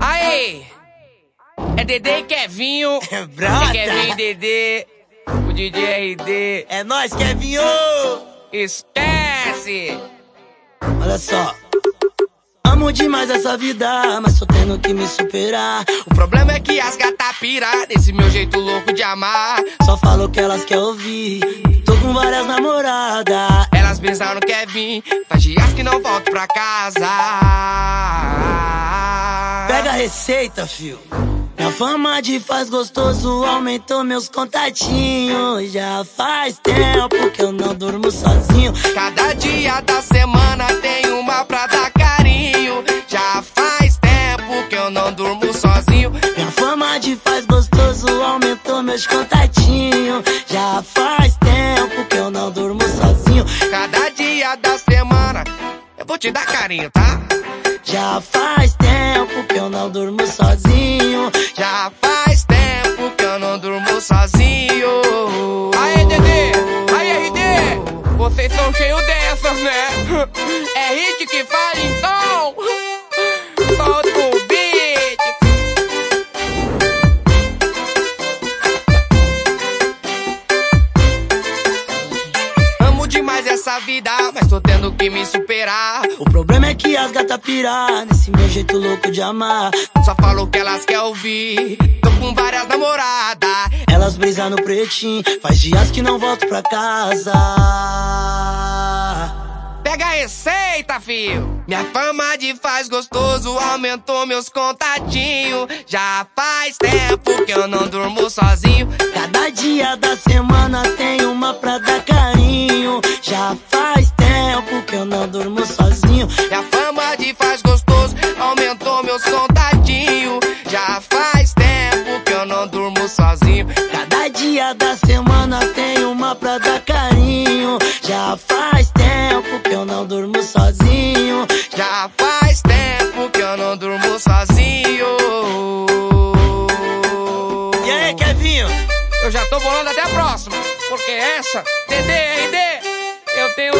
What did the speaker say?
Aí! É Dedê e Kevinho. É brota. É Kevinho e Dedê. O DJ RD. É nós, Kevinho! Esquece! Olha só. Amo demais essa vida, mas tô tendo que me superar. O problema é que as gatas pira desse meu jeito louco de amar. Só falo o que elas querem ouvir. Tô com várias namoradas. Elas pensaram que é vir, faz dias que não volto pra casa. Pega a receita, fio. Minha fama de faz gostoso aumentou meus contatinhos. Já faz tempo que eu não durmo sozinho. Cada dia da semana tem uma pra dar carinho. Já faz tempo que eu não durmo sozinho. Minha fama de faz gostoso aumentou meus contatinhos. Já faz tempo que eu não durmo sozinho. Cada dia da semana eu vou te dar carinho, tá? Já faz tempo que eu não durmo sozinho. Já faz tempo que eu não durmo sozinho. Aê, Dedê! Aê, RD! Vocês são cheios dessas, né? É hit que fala então! Essa vida, mas tô tendo que me superar. O problema é que as gatas pirar nesse meu jeito louco de amar. Só falo o que elas querem ouvir. Tô com várias namoradas. Elas brisam no pretinho, faz dias que não volto pra casa. Pega a receita, fio. Minha fama de faz gostoso aumentou meus contatinhos. Já faz tempo que eu não durmo sozinho. Cada dia da semana tem uma pra dia da semana tem uma pra dar carinho. Já faz tempo que eu não durmo sozinho. Já faz tempo que eu não durmo sozinho. E aí, Kevinho? Eu já tô bolando até a próxima. Porque essa, DD, RD, eu tenho